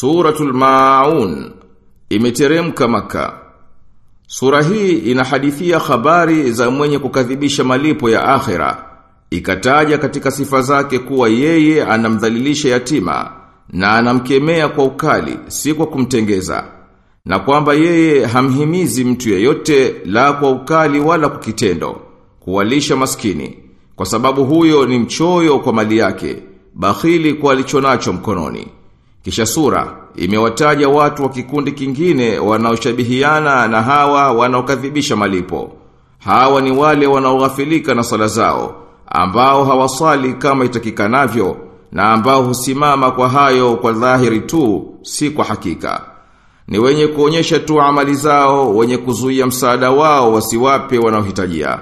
Suratul Maun imeteremka maka. Sura hii inahadithia habari za mwenye kukadhibisha malipo ya akhira. Ikataja katika sifa zake kuwa yeye anamdhalilisha yatima na anamkemea kwa ukali si kwa kumtengeza. Na kwamba yeye hamhimizi mtu yeyote la kwa ukali wala kwa kitendo kuwalisha maskini kwa sababu huyo ni mchoyo kwa mali yake bakhili kwa alichonacho mkononi. Kisha sura imewataja watu wa kikundi kingine wanaoshabihiana na hawa wanaokadhibisha malipo. Hawa ni wale wanaoghafilika na sala zao, ambao hawasali kama itakikanavyo na ambao husimama kwa hayo kwa dhahiri tu, si kwa hakika. Ni wenye kuonyesha tu amali zao, wenye kuzuia msaada wao wasiwape wanaohitajia.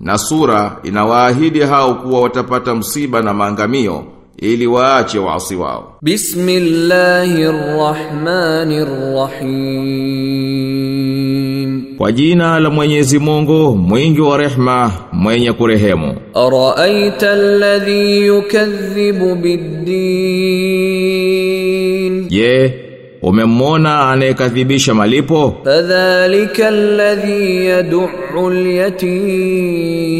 Na sura inawaahidi hao kuwa watapata msiba na maangamio ili waache waasi wao. Bismillahirrahmanirrahim. Kwa jina la Mwenyezi Mungu, mwingi wa rehma, mwenye kurehemu. Araaita alladhi yukadhibu biddin. Ye, Je, umemwona anayekadhibisha malipo? Fadhalika alladhi yad'u al-yatim.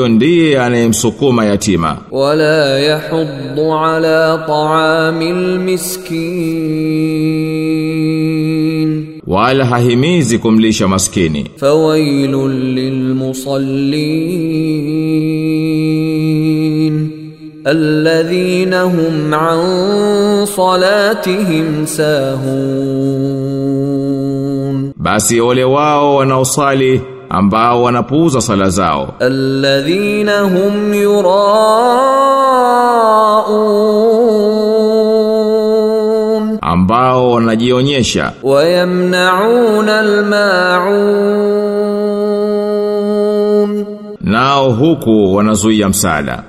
Huyo ndiye anayemsukuma yatima. Wala yahuddu ala ta'amil miskin. Wala hahimizi kumlisha maskini. Fawailul lilmusallin. Alladhina hum an salatihim sahun. Basi ole wao wanaosali ambao wanapuuza sala zao. Alladhina hum yuraun. Ambao wanajionyesha Wayamnauna almaun. nao huku wanazuia msaada.